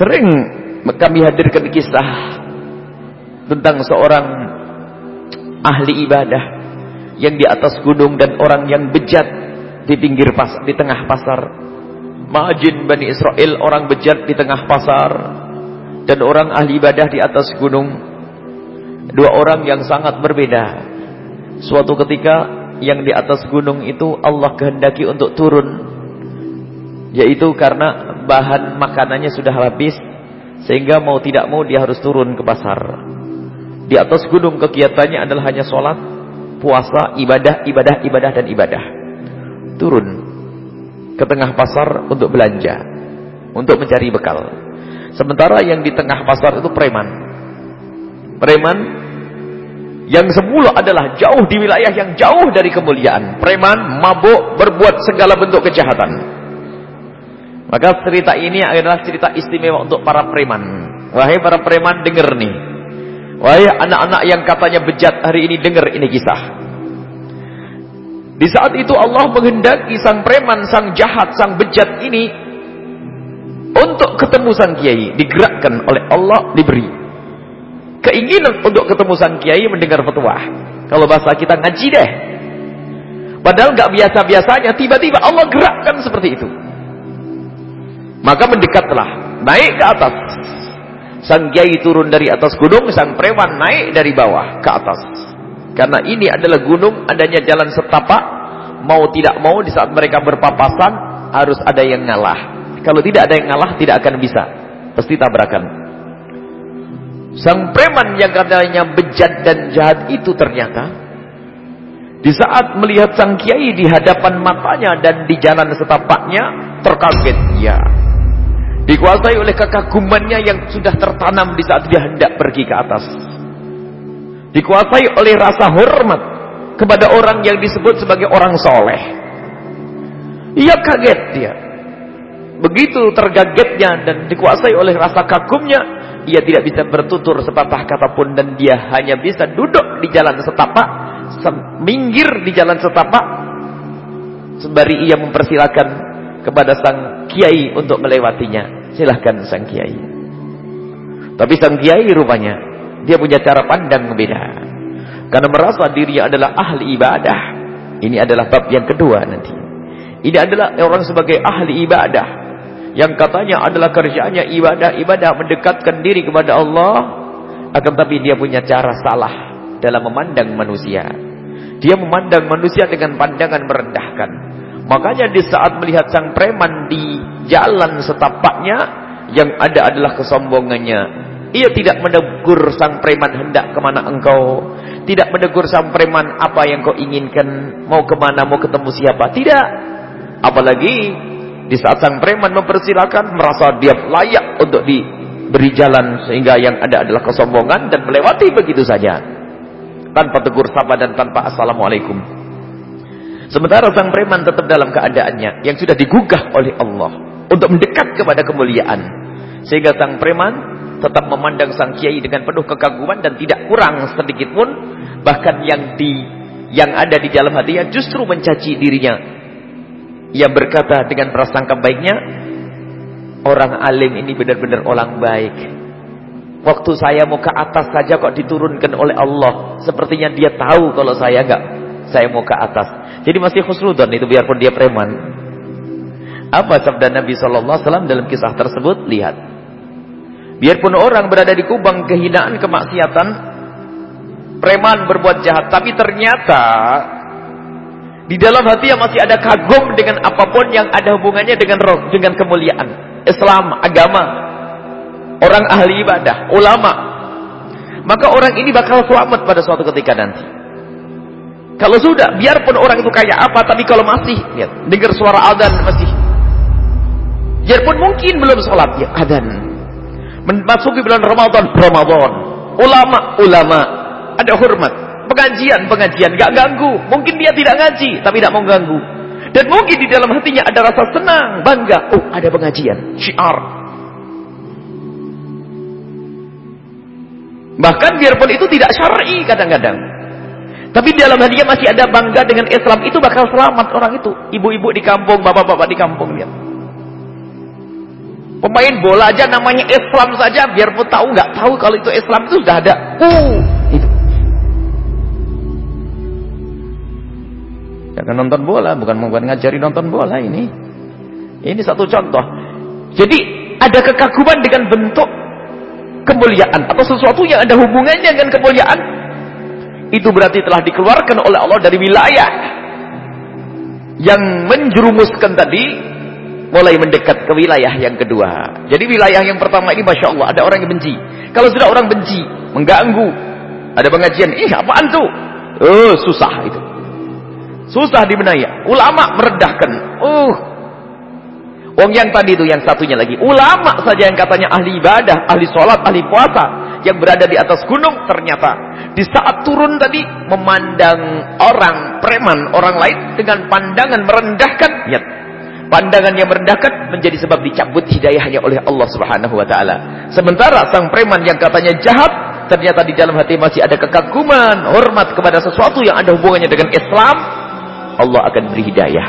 Sering kami hadirkan kisah tentang seorang ahli ibadah yang di atas gunung dan orang yang bejat di pinggir pasar, di tengah pasar. Majin Bani Israel orang bejat di tengah pasar dan orang ahli ibadah di atas gunung. Dua orang yang sangat berbeda. Suatu ketika yang di atas gunung itu Allah kehendaki untuk turun yaitu karena bahan makanannya sudah habis sehingga mau tidak mau dia harus turun ke pasar. Di atas gunung kegiatannya adalah hanya sholat, puasa, ibadah, ibadah, ibadah dan ibadah. Turun ke tengah pasar untuk belanja, untuk mencari bekal. Sementara yang di tengah pasar itu preman. Preman yang semula adalah jauh di wilayah yang jauh dari kemuliaan. Preman, mabuk, berbuat segala bentuk kejahatan. Maka cerita ini adalah cerita istimewa untuk para preman. Wahai para preman, dengar nih. Wahai anak-anak yang katanya bejat hari ini, dengar ini kisah. Di saat itu Allah menghendaki sang preman, sang jahat, sang bejat ini untuk ketemu sang kiai, digerakkan oleh Allah, diberi keinginan untuk ketemu sang kiai mendengar petuah. Kalau bahasa kita ngaji deh. Padahal nggak biasa-biasanya, tiba-tiba Allah gerakkan seperti itu. Maka mendekatlah, naik ke atas. Sang kiai turun dari atas gunung, sang preman naik dari bawah ke atas. Karena ini adalah gunung, adanya jalan setapak, mau tidak mau di saat mereka berpapasan harus ada yang ngalah. Kalau tidak ada yang ngalah tidak akan bisa, pasti tabrakan. Sang preman yang katanya bejat dan jahat itu ternyata di saat melihat sang kiai di hadapan matanya dan di jalan setapaknya terkaget. Ya, Dikuasai oleh kekagumannya yang sudah tertanam di saat dia hendak pergi ke atas. Dikuasai oleh rasa hormat kepada orang yang disebut sebagai orang soleh. Ia kaget dia. Begitu tergagetnya dan dikuasai oleh rasa kagumnya, ia tidak bisa bertutur sepatah kata pun dan dia hanya bisa duduk di jalan setapak, minggir di jalan setapak, sembari ia mempersilahkan kepada sang kiai untuk melewatinya silahkan sang kiai. Tapi sang kiai rupanya dia punya cara pandang beda. Karena merasa dirinya adalah ahli ibadah. Ini adalah bab yang kedua nanti. Ini adalah orang sebagai ahli ibadah yang katanya adalah kerjanya ibadah-ibadah mendekatkan diri kepada Allah akan tapi dia punya cara salah dalam memandang manusia. Dia memandang manusia dengan pandangan merendahkan. Makanya di saat melihat sang preman di jalan setapaknya yang ada adalah kesombongannya. Ia tidak menegur sang preman hendak ke mana engkau. Tidak menegur sang preman apa yang kau inginkan. Mau ke mana, mau ketemu siapa. Tidak. Apalagi di saat sang preman mempersilahkan merasa dia layak untuk diberi jalan. Sehingga yang ada adalah kesombongan dan melewati begitu saja. Tanpa tegur sapa dan tanpa assalamualaikum. Sementara sang preman tetap dalam keadaannya yang sudah digugah oleh Allah untuk mendekat kepada kemuliaan. Sehingga sang preman tetap memandang sang kiai dengan penuh kekaguman dan tidak kurang sedikit pun bahkan yang di yang ada di dalam hatinya justru mencaci dirinya. Ia berkata dengan prasangka baiknya, orang alim ini benar-benar orang baik. Waktu saya mau ke atas saja kok diturunkan oleh Allah. Sepertinya dia tahu kalau saya enggak saya mau ke atas. Jadi masih khusnudon itu biarpun dia preman. Apa sabda Nabi SAW dalam kisah tersebut? Lihat. Biarpun orang berada di kubang kehinaan, kemaksiatan, preman berbuat jahat, tapi ternyata di dalam hati yang masih ada kagum dengan apa pun yang ada hubungannya dengan roh, dengan kemuliaan, Islam, agama, orang ahli ibadah, ulama. Maka orang ini bakal selamat pada suatu ketika nanti. Kalau sudah, biarpun orang itu kayak apa, tapi kalau masih, lihat, dengar suara adzan masih. Biarpun mungkin belum sholat, ya adzan. Memasuki bulan Ramadan, Ramadan. Ulama, ulama, ada hormat. Pengajian, pengajian, gak ganggu. Mungkin dia tidak ngaji, tapi tidak mau ganggu. Dan mungkin di dalam hatinya ada rasa senang, bangga. Oh, ada pengajian, syiar. Bahkan biarpun itu tidak syar'i kadang-kadang. Tapi dalam hatinya masih ada bangga dengan Islam. Itu bakal selamat orang itu. Ibu-ibu di kampung, bapak-bapak di kampung. Lihat. Pemain bola aja namanya Islam saja, biarpun tahu nggak tahu kalau itu Islam itu sudah ada. Uh, itu. Jangan nonton bola, bukan bukan ngajari nonton bola ini. Ini satu contoh. Jadi ada kekaguman dengan bentuk kemuliaan atau sesuatu yang ada hubungannya dengan kemuliaan. Itu berarti telah dikeluarkan oleh Allah dari wilayah yang menjerumuskan tadi mulai mendekat ke wilayah yang kedua. Jadi wilayah yang pertama ini Masya Allah ada orang yang benci. Kalau sudah orang benci, mengganggu, ada pengajian, ih apaan tuh? Oh susah itu. Susah dibenahi. Ulama meredahkan. Uh. Wong yang tadi itu yang satunya lagi. Ulama saja yang katanya ahli ibadah, ahli sholat, ahli puasa. Yang berada di atas gunung ternyata. Di saat turun tadi memandang orang preman, orang lain dengan pandangan merendahkan. Lihat. Pandangan yang merendahkan menjadi sebab dicabut hidayahnya oleh Allah subhanahu wa ta'ala. Sementara sang preman yang katanya jahat. Ternyata di dalam hati masih ada kekaguman, hormat kepada sesuatu yang ada hubungannya dengan Islam Allah akan beri hidayah.